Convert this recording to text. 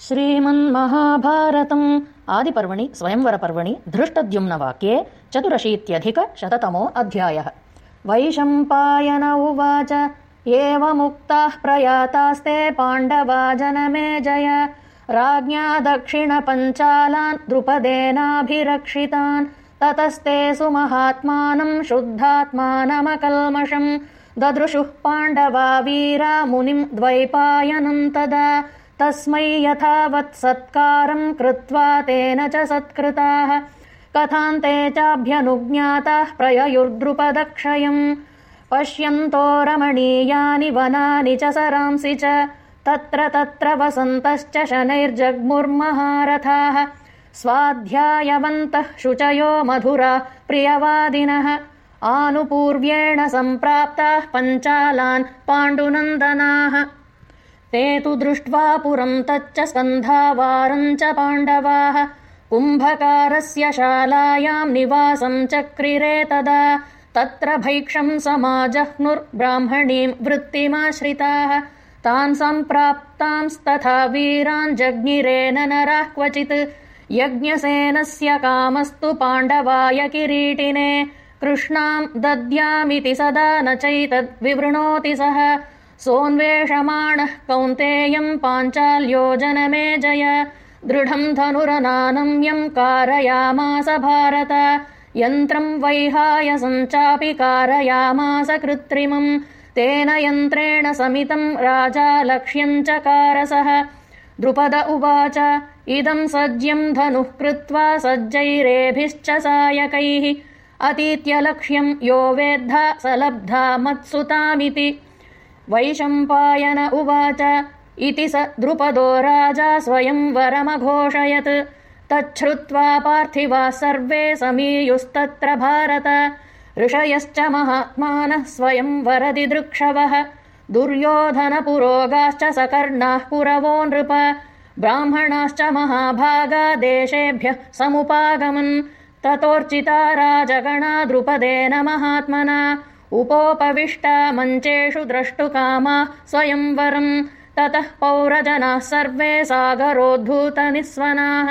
श्रीमन्महाभारतम्। आदिपर्वणि स्वयंवरपर्वणि धृष्टद्युम्नवाक्ये चतुरशीत्यधिकशततमो अध्यायः। वैशम्पायन उवाच एवमुक्ताः प्रयातास्ते पाण्डवा जनमे जय। राज्ञा दक्षिणपञ्चालान् द्रुपदेनाभिरक्षितान्। ततस्ते सुमहात्मानम् शुद्धात्मानमकल्मषम्। ददृशुः पाण्डवा वीरा मुनिम् द्वैपायनम् तदा तस्मै यथावत् सत्कारम् कृत्वा तेन च सत्कृताः। कथान्ते चाभ्यनुज्ञाताः प्रययुर्द्रुपदक्षयम्। पश्यन्तो रमणीयानि वनानि च सरांसि च। तत्र तत्र वसन्तश्च शनैर्जग्मुर्महारथाः। स्वाध्यायवन्तः शुचयो मधुरा प्रियवादिनः। आनुपूर्व्येण सम्प्राप्ताः पञ्चालान् पाण्डुनन्दनाः ते तु दृष्ट्वा पुरम् तच्च स्कन्धावारम् च पाण्डवाः। कुम्भकारस्य शालायाम् निवासम् चक्रिरे तदा। तत्र भैक्षम् समाजह्नुर्ब्राह्मणीम् वृत्तिमाश्रिताः। तान् सम्प्राप्तांस्तथा वीरान् जज्ञिरेन नराः क्वचित्। यज्ञसेनस्य कामस्तु पाण्डवाय किरीटिने। कृष्णाम् दद्यामिति सदा न चैतद्विवृणोति सः सोऽन्वेषमाणः कौन्तेयम् पाञ्चाल्यो जनमे जय। दृढम् धनुरनानम्यम् कारयामास भारत। यन्त्रम् वैहायसञ्चापि कारयामास कृत्रिमम्। तेन यन्त्रेण समितम् राजा लक्ष्यम् चकारसः द्रुपद उवाच इदम् सज्यम् धनुः कृत्वा सज्जैरेभिश्च सायकैः। अतीत्यलक्ष्यम् यो वेद्धा स लब्धा मत्सुतामिति वैशम्पायन उवाच। इति स द्रुपदो राजा स्वयंवरमघोषयत् तच्छ्रुत्वा पार्थिवाः सर्वे समीयुस्तत्र भारत। ऋषयश्च महात्मानः स्वयंवरदिदृक्षवः दुर्योधनपुरोगाश्च सकर्णाः पुरवो नृप। ब्राह्मणाश्च महाभागा देशेभ्यः समुपागमन्। ततोर्चिता राजगणा द्रुपदेन महात्मना उपोपविष्टा मञ्चेषु द्रष्टुकामा स्वयंवरम्। ततः पौरजनाः सर्वे सागरोद्धूतनिःस्वनाः